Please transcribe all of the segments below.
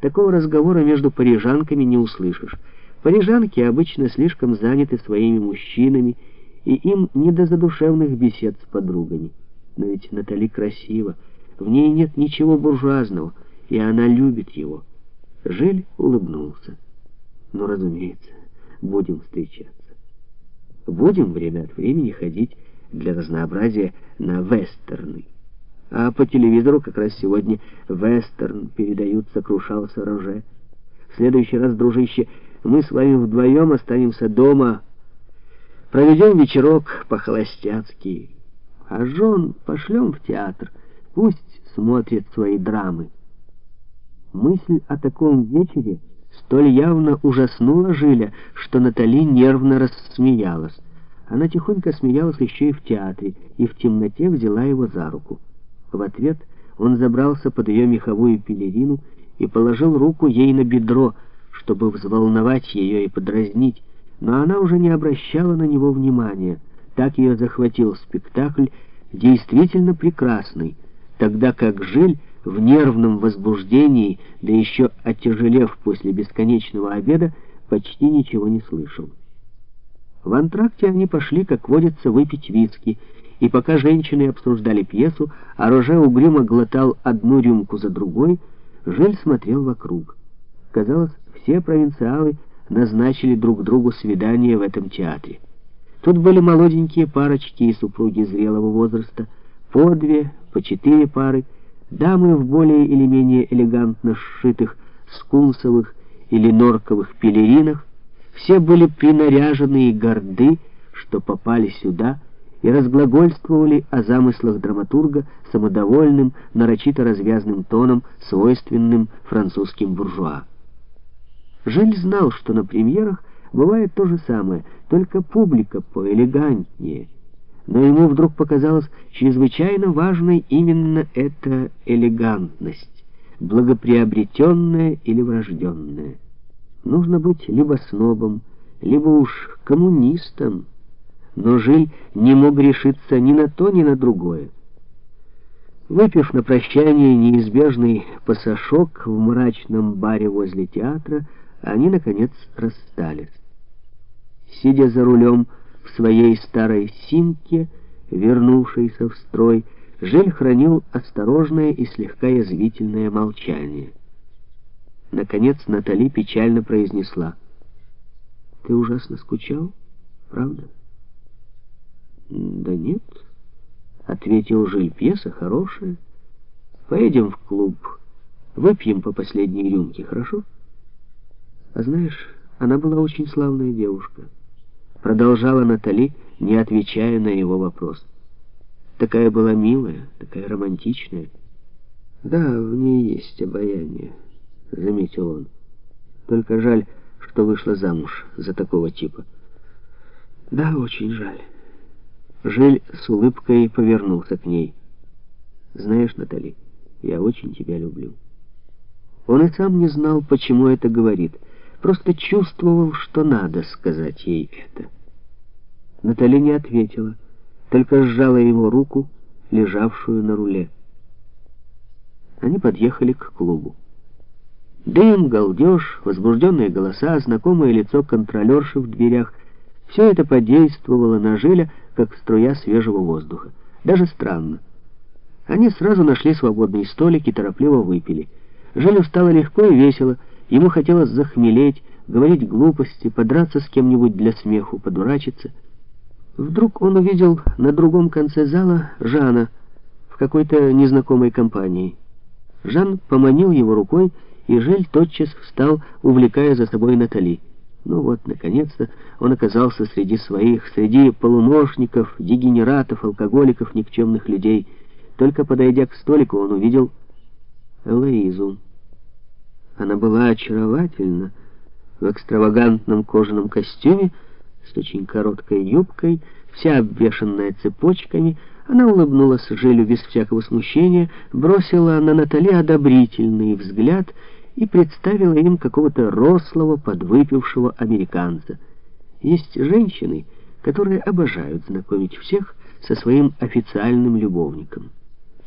Такого разговора между парижанками не услышишь. Парижанки обычно слишком заняты своими мужчинами, и им не до задушевных бесед с подругами. Но ведь Натали красива, в ней нет ничего буржуазного, и она любит его. Жиль улыбнулся. Ну, разумеется, будем встречаться. Будем время от времени ходить для разнообразия на вестерны. А по телевизору как раз сегодня вестерн передают, сокрушался Роже. В следующий раз, дружище, мы с вами вдвоем останемся дома, проведем вечерок по-холостяцки, а жен пошлем в театр, пусть смотрят свои драмы. Мысль о таком вечере столь явно ужаснула Жиля, что Натали нервно рассмеялась. Она тихонько смеялась еще и в театре, и в темноте взяла его за руку. В ответ он забрался под ее меховую пелерину и положил руку ей на бедро, чтобы взволновать ее и подразнить, но она уже не обращала на него внимания. Так ее захватил спектакль, действительно прекрасный, тогда как Жиль в нервном возбуждении, да еще отяжелев после бесконечного обеда, почти ничего не слышал. В антракте они пошли, как водится, выпить виски, и пока женщины обсуждали пьесу, а Роже угрюмо глотал одну рюмку за другой, Жиль смотрел вокруг. Казалось, все провинциалы назначили друг другу свидание в этом театре. Тут были молоденькие парочки и супруги зрелого возраста, по две, по четыре пары, дамы в более или менее элегантно сшитых скунсовых или норковых пелеринах, все были принаряжены и горды, что попали сюда, и разглагольствовали о замыслах драматурга самодовольным, нарочито развязным тоном, свойственным французским буржуа. Жиль знал, что на премьерах бывает то же самое, только публика поэлегантнее. Но ему вдруг показалось чрезвычайно важной именно эта элегантность, благоприобретенная или врожденная. Нужно быть либо снобом, либо уж коммунистом, но Жиль не мог решиться ни на то, ни на другое. Выпив на прощание неизбежный пасашок в мрачном баре возле театра, они, наконец, расстались. Сидя за рулем в своей старой «Симке», вернувшейся в строй, Жиль хранил осторожное и слегка язвительное молчание. Наконец Натали печально произнесла. «Ты ужасно скучал, правда?» «Да нет», — ответил Жиль, — «пьеса хорошая. Поедем в клуб, выпьем по последней рюмке, хорошо?» А знаешь, она была очень славная девушка. Продолжала Натали, не отвечая на его вопрос. Такая была милая, такая романтичная. Да, в ней есть обаяние, заметил он. Только жаль, что вышла замуж за такого типа. Да, очень жаль. Жиль с улыбкой повернулся к ней. Знаешь, Натали, я очень тебя люблю. Он и сам не знал, почему это говорит — просто чувствовал, что надо сказать ей это. Натали не ответила, только сжала его руку, лежавшую на руле. Они подъехали к клубу. Дым, галдеж, возбужденные голоса, знакомое лицо контролерши в дверях — все это подействовало на Жиля, как струя свежего воздуха. Даже странно. Они сразу нашли свободный столик и торопливо выпили. Жилю стало легко и весело — Ему хотелось захмелеть, говорить глупости, подраться с кем-нибудь для смеху, подурачиться. Вдруг он увидел на другом конце зала Жана в какой-то незнакомой компании. Жан поманил его рукой, и Жель тотчас встал, увлекая за собой Натали. Ну вот, наконец-то, он оказался среди своих, среди полуношников, дегенератов, алкоголиков, никчемных людей. Только подойдя к столику, он увидел Элоизу. Она была очаровательна в экстравагантном кожаном костюме с очень короткой юбкой, вся обвешанная цепочками. Она улыбнулась Жилю без всякого смущения, бросила на Натали одобрительный взгляд и представила им какого-то рослого, подвыпившего американца. Есть женщины, которые обожают знакомить всех со своим официальным любовником.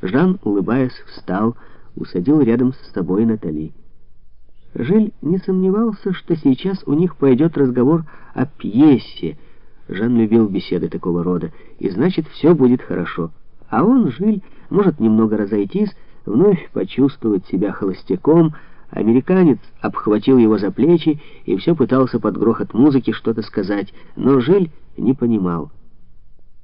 Жан, улыбаясь, встал, усадил рядом с собой Натали. Жиль не сомневался, что сейчас у них пойдет разговор о пьесе. Жан любил беседы такого рода, и значит, все будет хорошо. А он, Жиль, может немного разойтись, вновь почувствовать себя холостяком. Американец обхватил его за плечи и все пытался под грохот музыки что-то сказать, но Жиль не понимал.